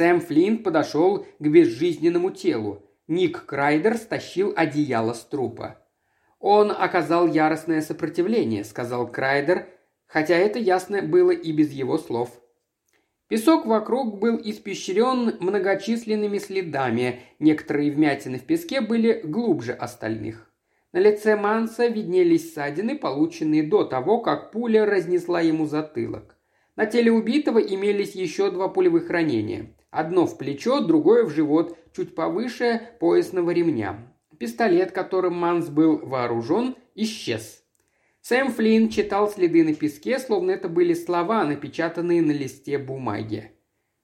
Сэм Флинт подошел к безжизненному телу. Ник Крайдер стащил одеяло с трупа. «Он оказал яростное сопротивление», — сказал Крайдер, хотя это ясно было и без его слов. Песок вокруг был испещрен многочисленными следами, некоторые вмятины в песке были глубже остальных. На лице Манса виднелись ссадины, полученные до того, как пуля разнесла ему затылок. На теле убитого имелись еще два пулевых ранения. Одно в плечо, другое в живот, чуть повыше поясного ремня. Пистолет, которым Манс был вооружен, исчез. Сэм Флинн читал следы на песке, словно это были слова, напечатанные на листе бумаги.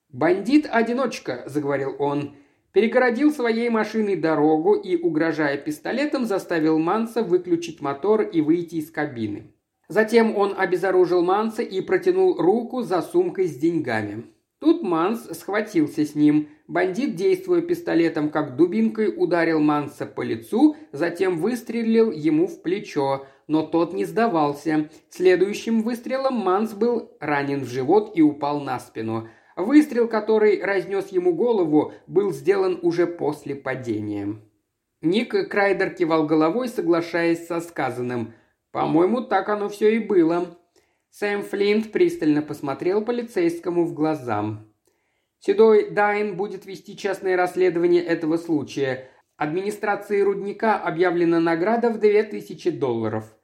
«Бандит-одиночка», – заговорил он, – перегородил своей машиной дорогу и, угрожая пистолетом, заставил Манса выключить мотор и выйти из кабины. Затем он обезоружил Манса и протянул руку за сумкой с деньгами. Тут Манс схватился с ним. Бандит, действуя пистолетом как дубинкой, ударил Манса по лицу, затем выстрелил ему в плечо, но тот не сдавался. Следующим выстрелом Манс был ранен в живот и упал на спину. Выстрел, который разнес ему голову, был сделан уже после падения. Ник Крайдер кивал головой, соглашаясь со сказанным. «По-моему, так оно все и было». Сэм Флинт пристально посмотрел полицейскому в глаза. «Седой Дайн будет вести частное расследование этого случая. Администрации рудника объявлена награда в 2000 долларов».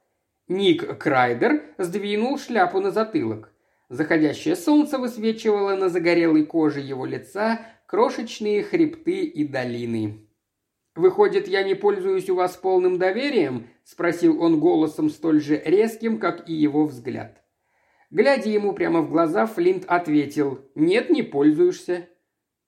Ник Крайдер сдвинул шляпу на затылок. Заходящее солнце высвечивало на загорелой коже его лица крошечные хребты и долины. «Выходит, я не пользуюсь у вас полным доверием?» – спросил он голосом столь же резким, как и его взгляд. Глядя ему прямо в глаза, Флинт ответил «Нет, не пользуешься».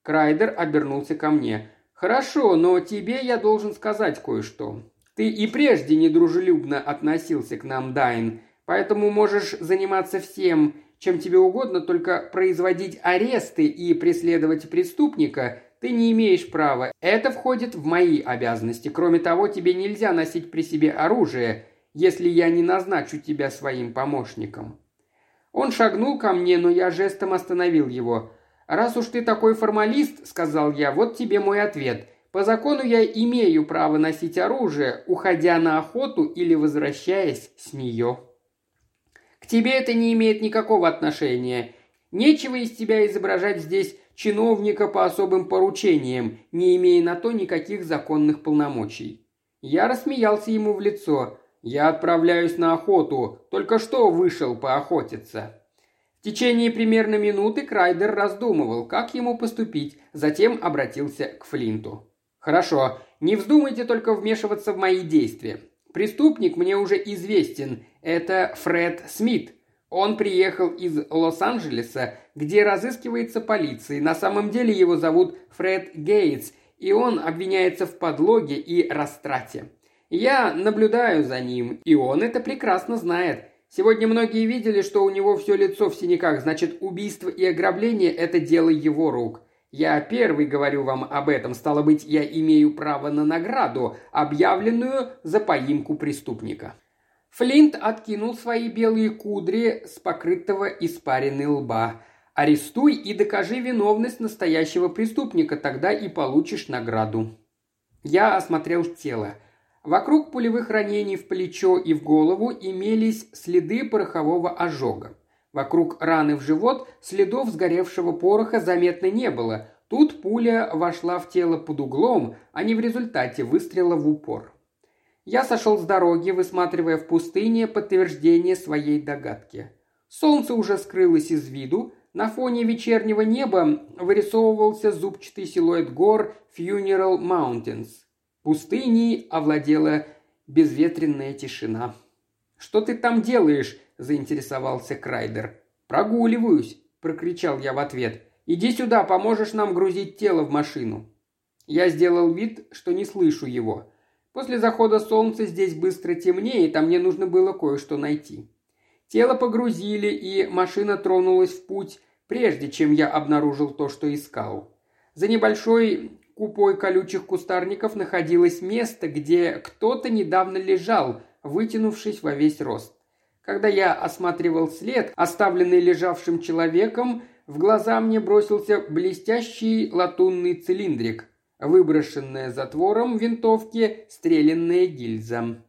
Крайдер обернулся ко мне. «Хорошо, но тебе я должен сказать кое-что. Ты и прежде недружелюбно относился к нам, Дайн, поэтому можешь заниматься всем, чем тебе угодно, только производить аресты и преследовать преступника ты не имеешь права. Это входит в мои обязанности. Кроме того, тебе нельзя носить при себе оружие, если я не назначу тебя своим помощником. Он шагнул ко мне, но я жестом остановил его. «Раз уж ты такой формалист», — сказал я, — «вот тебе мой ответ. По закону я имею право носить оружие, уходя на охоту или возвращаясь с нее». «К тебе это не имеет никакого отношения. Нечего из тебя изображать здесь чиновника по особым поручениям, не имея на то никаких законных полномочий». Я рассмеялся ему в лицо. «Я отправляюсь на охоту. Только что вышел поохотиться». В течение примерно минуты Крайдер раздумывал, как ему поступить, затем обратился к Флинту. «Хорошо, не вздумайте только вмешиваться в мои действия. Преступник мне уже известен. Это Фред Смит. Он приехал из Лос-Анджелеса, где разыскивается полицией. На самом деле его зовут Фред Гейтс, и он обвиняется в подлоге и растрате. Я наблюдаю за ним, и он это прекрасно знает. Сегодня многие видели, что у него все лицо в синяках, значит, убийство и ограбление – это дело его рук. Я первый говорю вам об этом, стало быть, я имею право на награду, объявленную за поимку преступника». Флинт откинул свои белые кудри с покрытого испаренной лба. «Арестуй и докажи виновность настоящего преступника, тогда и получишь награду». Я осмотрел тело. Вокруг пулевых ранений в плечо и в голову имелись следы порохового ожога. Вокруг раны в живот следов сгоревшего пороха заметно не было. Тут пуля вошла в тело под углом, а не в результате выстрела в упор. Я сошел с дороги, высматривая в пустыне подтверждение своей догадки. Солнце уже скрылось из виду, на фоне вечернего неба вырисовывался зубчатый силуэт гор Funeral Mountains – Пустыней овладела безветренная тишина. «Что ты там делаешь?» – заинтересовался Крайдер. «Прогуливаюсь», – прокричал я в ответ. «Иди сюда, поможешь нам грузить тело в машину». Я сделал вид, что не слышу его. После захода солнца здесь быстро темнеет, а мне нужно было кое-что найти. Тело погрузили, и машина тронулась в путь, прежде чем я обнаружил то, что искал. За небольшой купой колючих кустарников находилось место, где кто-то недавно лежал, вытянувшись во весь рост. Когда я осматривал след, оставленный лежавшим человеком, в глаза мне бросился блестящий латунный цилиндрик, выброшенная затвором винтовки стрелянная гильза.